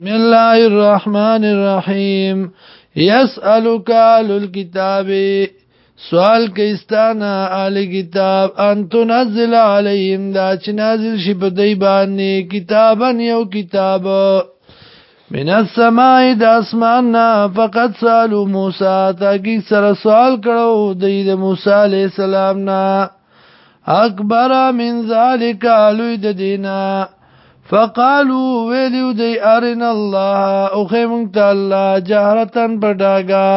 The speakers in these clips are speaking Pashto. بسم الله الرحمن الرحیم يسألك آل الكتاب سوال کستانا آل کتاب ان تنزل عليهم دا چې نازل شي په دی باندې کتابا یو کتاب من السماء د اسمان نه فقط سالو موسی تاکي سره سوال کړو د موسی عليه السلام نه اکبر من ذالک الوی د دینه فقالو ویلیو دی ارن الله او خیمونت الله جهرتن پډاګا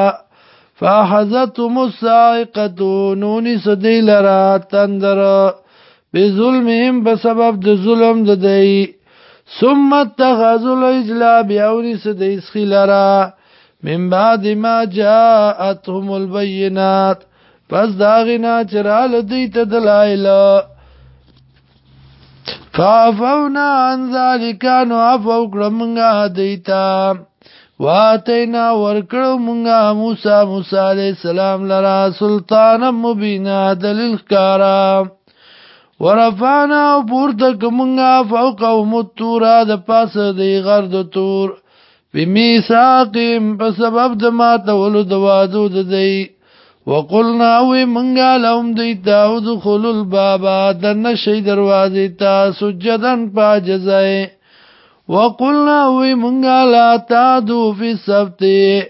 فاحزتهم السائقه نونی سدی لرا تندر بظلمهم بسبب د ظلم د دی ثم تغزو الاجلاب یونی سدی سخلرا من بعد ما جاءتهم البينات پس داغنا چرال دیت دلائل فعفونا عن ذالک نو عفو کړمغه دیتا واتینا ورکړو مونږه موسی موسی علی السلام لرا سلطان مبینا دلیل کارا ورفعنا پورته کومګه فوق او متورا د پاسه دی غرد تور بمیثاقم په سبب د ما تولد وادو د دی وقلنا وی منگا لهم دیتا او دخلو البابا دنشی دروازی تا سجدن پا جزائی وقلنا وی منگا لا تادو فی سبتی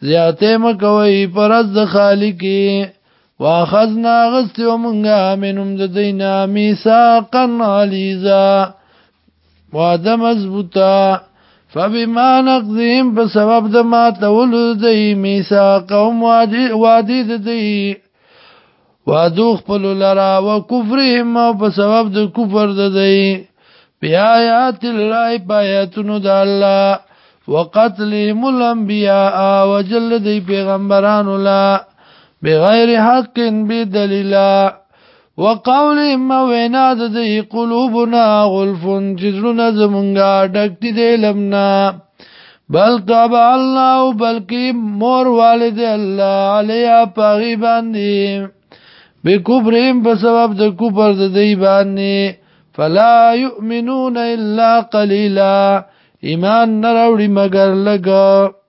زیاده مکوی پرز دخالی کی واخذنا غستی و منگا منم ددینا میساقا علیزا وعده مضبوطا فبما نقضهم بسبب د ما تولد دی میثاق قوم وادي دی وادو خپل لرا او کفرهم او په سبب د کفر د دی بیا آیات الله پایتونو د الله وقتلهم الانبیاء وجل دی پیغمبرانو لا بغیر حق بدلیلا وقول ما وینا د دې قلوبنا غلفن جزرنا زمونږه ډکتی دې لمنا بل طبع الله بلکی مور والد الله علیا پاغي باندې بکبرهم په سبب د کوپر د دې باندې فلا يؤمنون الا قليلا ایمان نراوړي مگر لګا